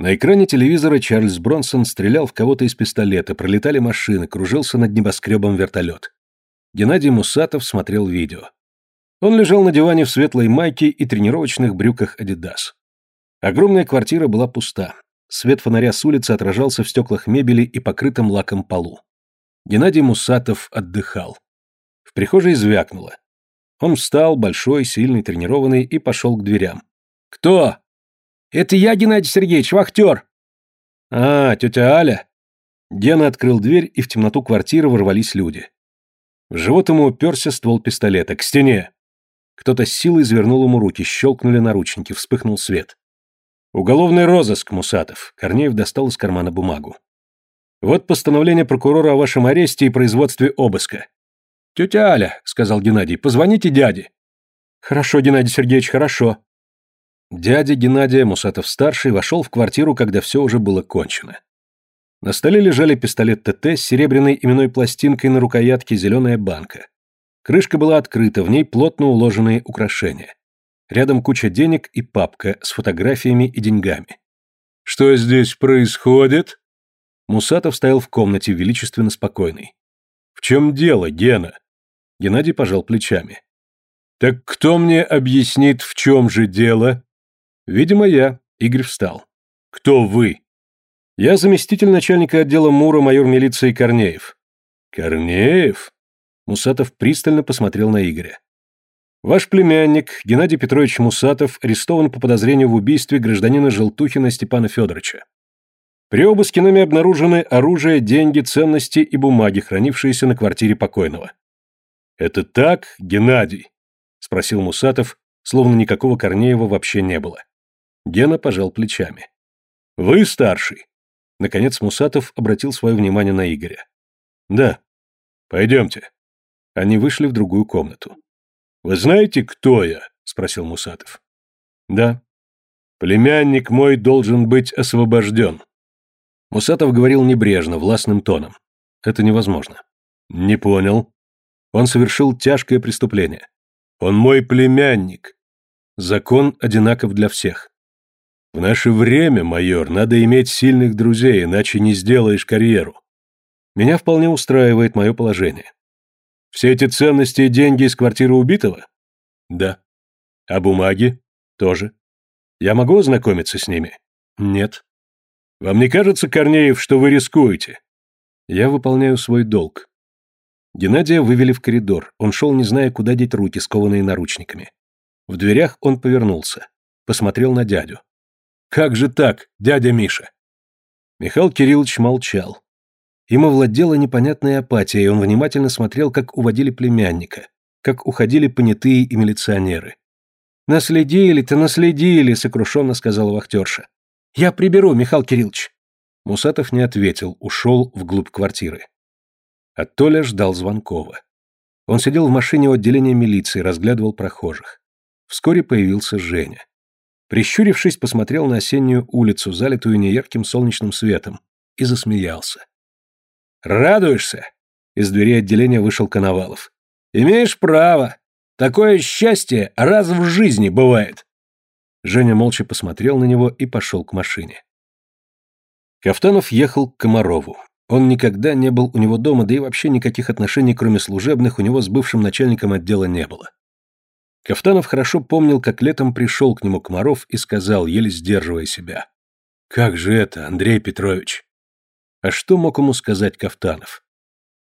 На экране телевизора Чарльз Бронсон стрелял в кого-то из пистолета, пролетали машины, кружился над небоскребом вертолет. Геннадий Мусатов смотрел видео. Он лежал на диване в светлой майке и тренировочных брюках «Адидас». Огромная квартира была пуста. Свет фонаря с улицы отражался в стеклах мебели и покрытом лаком полу. Геннадий Мусатов отдыхал. В прихожей звякнуло. Он встал, большой, сильный, тренированный, и пошел к дверям. «Кто?» «Это я, Геннадий Сергеевич, вахтер!» «А, тетя Аля?» Гена открыл дверь, и в темноту квартиры ворвались люди. В живот ему уперся ствол пистолета. «К стене!» Кто-то с силой извернул ему руки, щелкнули наручники, вспыхнул свет. «Уголовный розыск, Мусатов!» Корнеев достал из кармана бумагу. «Вот постановление прокурора о вашем аресте и производстве обыска. «Тетя Аля», — сказал Геннадий, — «позвоните дяде». «Хорошо, Геннадий Сергеевич, хорошо». Дядя Геннадия Мусатов-старший вошел в квартиру, когда все уже было кончено. На столе лежали пистолет ТТ с серебряной именной пластинкой на рукоятке зеленая банка. Крышка была открыта, в ней плотно уложенные украшения. Рядом куча денег и папка с фотографиями и деньгами. «Что здесь происходит?» Мусатов стоял в комнате, величественно спокойный. «В чем дело, Гена?» Геннадий пожал плечами. «Так кто мне объяснит, в чем же дело?» «Видимо, я». Игорь встал. «Кто вы?» «Я заместитель начальника отдела МУРа, майор милиции Корнеев». «Корнеев?» Мусатов пристально посмотрел на Игоря. «Ваш племянник, Геннадий Петрович Мусатов, арестован по подозрению в убийстве гражданина Желтухина Степана Федоровича. При обыске нами обнаружены оружие, деньги, ценности и бумаги, хранившиеся на квартире покойного. «Это так, Геннадий?» — спросил Мусатов, словно никакого Корнеева вообще не было. Гена пожал плечами. «Вы старший?» Наконец Мусатов обратил свое внимание на Игоря. «Да. Пойдемте». Они вышли в другую комнату. «Вы знаете, кто я?» — спросил Мусатов. «Да». «Племянник мой должен быть освобожден». Мусатов говорил небрежно, властным тоном. «Это невозможно». «Не понял». Он совершил тяжкое преступление. Он мой племянник. Закон одинаков для всех. В наше время, майор, надо иметь сильных друзей, иначе не сделаешь карьеру. Меня вполне устраивает мое положение. Все эти ценности и деньги из квартиры убитого? Да. А бумаги? Тоже. Я могу ознакомиться с ними? Нет. Вам не кажется, Корнеев, что вы рискуете? Я выполняю свой долг. Геннадия вывели в коридор. Он шел, не зная, куда деть руки, скованные наручниками. В дверях он повернулся. Посмотрел на дядю. «Как же так, дядя Миша?» Михаил Кириллович молчал. Им овладела непонятная апатия, и он внимательно смотрел, как уводили племянника, как уходили понятые и милиционеры. «Наследили-то, наследили», — сокрушенно сказала вахтерша. «Я приберу, Михаил Кириллович». Мусатов не ответил, ушел вглубь квартиры. А Толя ждал Звонкова. Он сидел в машине у отделения милиции, разглядывал прохожих. Вскоре появился Женя. Прищурившись, посмотрел на осеннюю улицу, залитую неярким солнечным светом, и засмеялся. «Радуешься?» Из двери отделения вышел Коновалов. «Имеешь право. Такое счастье раз в жизни бывает». Женя молча посмотрел на него и пошел к машине. Кафтанов ехал к Комарову. Он никогда не был у него дома, да и вообще никаких отношений, кроме служебных, у него с бывшим начальником отдела не было. Кафтанов хорошо помнил, как летом пришел к нему Комаров и сказал, еле сдерживая себя. «Как же это, Андрей Петрович?» А что мог ему сказать Кафтанов?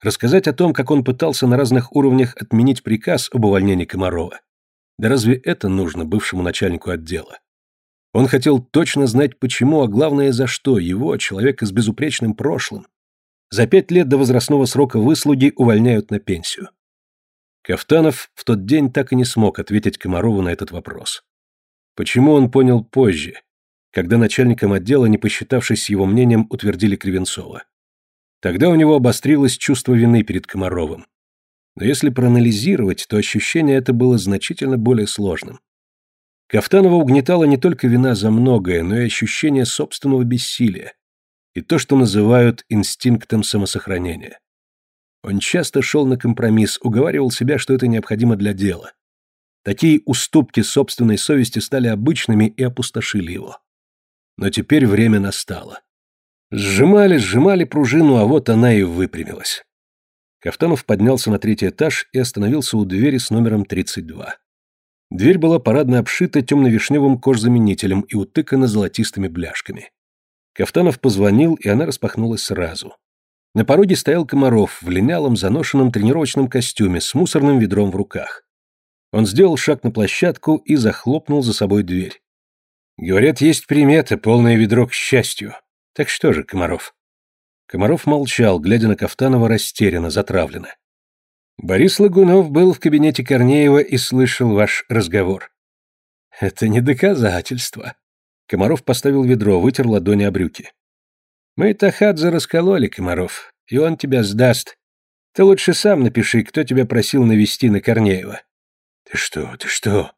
Рассказать о том, как он пытался на разных уровнях отменить приказ об увольнении Комарова? Да разве это нужно бывшему начальнику отдела? Он хотел точно знать почему, а главное за что его, человека с безупречным прошлым, за пять лет до возрастного срока выслуги увольняют на пенсию. Кафтанов в тот день так и не смог ответить Комарову на этот вопрос. Почему он понял позже, когда начальником отдела, не посчитавшись его мнением, утвердили Кривенцова. Тогда у него обострилось чувство вины перед Комаровым. Но если проанализировать, то ощущение это было значительно более сложным. Кафтанова угнетала не только вина за многое, но и ощущение собственного бессилия, и то, что называют инстинктом самосохранения. Он часто шел на компромисс, уговаривал себя, что это необходимо для дела. Такие уступки собственной совести стали обычными и опустошили его. Но теперь время настало. Сжимали, сжимали пружину, а вот она и выпрямилась. Кафтанов поднялся на третий этаж и остановился у двери с номером 32. Дверь была парадно обшита темно-вишневым кожзаменителем и утыкана золотистыми бляшками. Кафтанов позвонил, и она распахнулась сразу. На пороге стоял Комаров в линялом заношенном тренировочном костюме с мусорным ведром в руках. Он сделал шаг на площадку и захлопнул за собой дверь. Говорят, есть примета, полное ведро к счастью. Так что же, Комаров? Комаров молчал, глядя на Кафтанова растерянно, затравленно. Борис Лагунов был в кабинете Корнеева и слышал ваш разговор. Это не доказательство. Комаров поставил ведро, вытер ладони о брюки. Мы Тахадзе раскололи, Комаров, и он тебя сдаст. Ты лучше сам напиши, кто тебя просил навести на Корнеева. Ты что, ты что?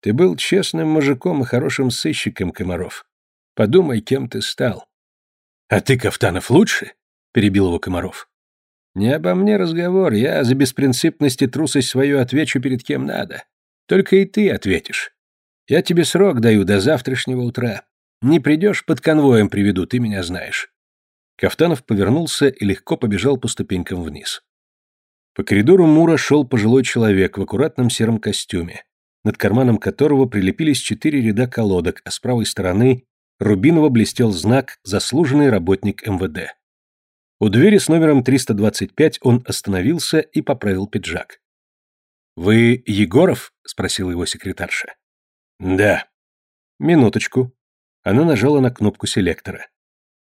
Ты был честным мужиком и хорошим сыщиком, Комаров. Подумай, кем ты стал. А ты, Кафтанов, лучше? Перебил его Комаров. Не обо мне разговор, я за беспринципность и трусость свою отвечу перед кем надо. Только и ты ответишь. Я тебе срок даю до завтрашнего утра. Не придешь, под конвоем приведу, ты меня знаешь. Кафтанов повернулся и легко побежал по ступенькам вниз. По коридору Мура шел пожилой человек в аккуратном сером костюме, над карманом которого прилепились четыре ряда колодок, а с правой стороны рубиново блестел знак «Заслуженный работник МВД». У двери с номером 325 он остановился и поправил пиджак. «Вы Егоров?» — спросила его секретарша. «Да». «Минуточку». Она нажала на кнопку селектора.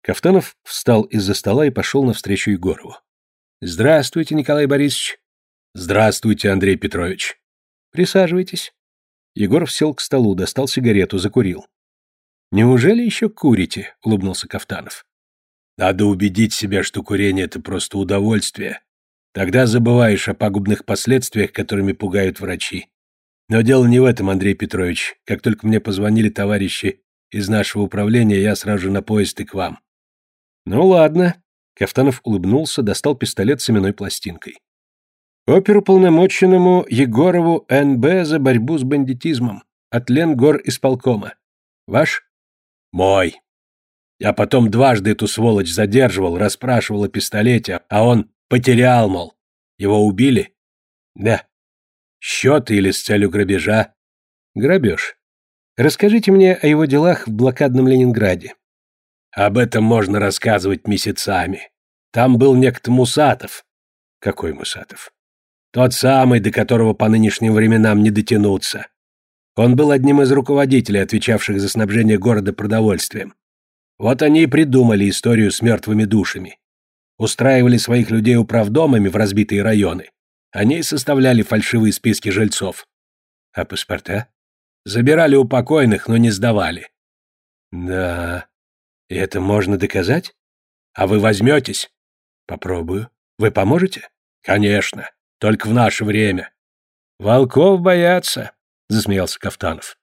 Кафтанов встал из-за стола и пошел навстречу Егорову. «Здравствуйте, Николай Борисович». «Здравствуйте, Андрей Петрович». «Присаживайтесь». Егоров сел к столу, достал сигарету, закурил. «Неужели еще курите?» — улыбнулся Кафтанов. «Надо убедить себя, что курение — это просто удовольствие. Тогда забываешь о пагубных последствиях, которыми пугают врачи. Но дело не в этом, Андрей Петрович. Как только мне позвонили товарищи из нашего управления, я сразу на поезд и к вам». «Ну ладно», Кафтанов улыбнулся, достал пистолет с именной пластинкой. Оперуполномоченному Егорову НБ за борьбу с бандитизмом. От Ленгор исполкома. Ваш? Мой. Я потом дважды эту сволочь задерживал, расспрашивал о пистолете, а он потерял, мол. Его убили? Да. Счеты или с целью грабежа? Грабеж. Расскажите мне о его делах в блокадном Ленинграде. Об этом можно рассказывать месяцами. Там был некто Мусатов. Какой Мусатов? Тот самый, до которого по нынешним временам не дотянуться. Он был одним из руководителей, отвечавших за снабжение города продовольствием. Вот они и придумали историю с мертвыми душами. Устраивали своих людей управдомами в разбитые районы. Они и составляли фальшивые списки жильцов. А паспорта? Забирали у покойных, но не сдавали. Да, и это можно доказать? А вы возьметесь? Попробую. Вы поможете? Конечно. Только в наше время. Волков боятся, засмеялся Кафтанов.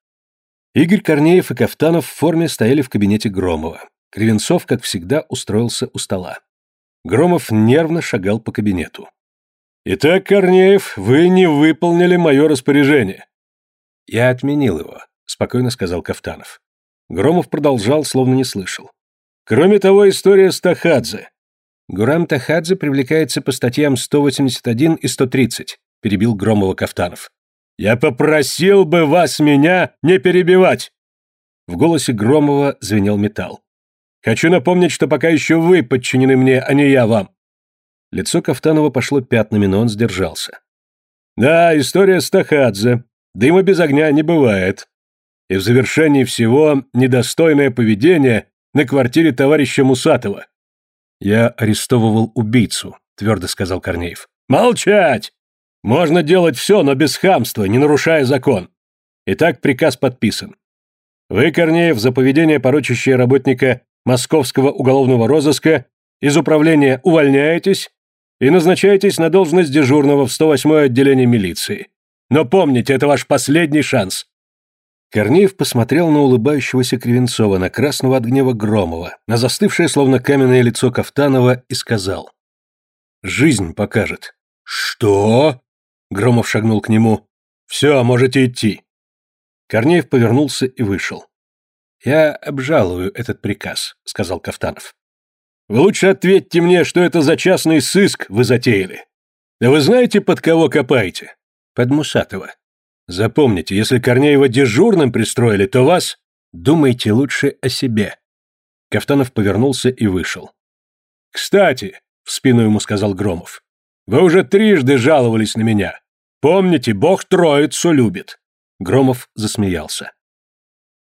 Игорь Корнеев и Кафтанов в форме стояли в кабинете Громова. Кривенцов, как всегда, устроился у стола. Громов нервно шагал по кабинету. «Итак, Корнеев, вы не выполнили мое распоряжение». «Я отменил его», — спокойно сказал Кафтанов. Громов продолжал, словно не слышал. Кроме того, история с Тахадзе. Гурам Тахадзе привлекается по статьям 181 и 130, перебил Громова Кафтанов. Я попросил бы вас меня не перебивать. В голосе Громова звенел металл. Хочу напомнить, что пока еще вы подчинены мне, а не я вам. Лицо Кафтанова пошло пятнами, но он сдержался. Да, история с Тахадзе. Дыма без огня не бывает и в завершении всего недостойное поведение на квартире товарища Мусатова. Я арестовывал убийцу, твердо сказал Корнеев. Молчать! Можно делать все, но без хамства, не нарушая закон. Итак, приказ подписан. Вы, Корнеев, за поведение, порочащее работника московского уголовного розыска, из управления увольняетесь и назначаетесь на должность дежурного в 108-е отделение милиции. Но помните, это ваш последний шанс. Корнеев посмотрел на улыбающегося Кривенцова, на красного от гнева Громова, на застывшее, словно каменное лицо Кафтанова, и сказал. «Жизнь покажет». «Что?» Громов шагнул к нему. «Все, можете идти». Корнеев повернулся и вышел. Я обжалую этот приказ, сказал Кафтанов. Вы лучше ответьте мне, что это за частный сыск вы затеяли. Да вы знаете, под кого копаете? Под Мусатова. Запомните, если Корнеева дежурным пристроили, то вас... Думайте лучше о себе. Кафтанов повернулся и вышел. «Кстати», — в спину ему сказал Громов, — «вы уже трижды жаловались на меня. Помните, Бог троицу любит». Громов засмеялся.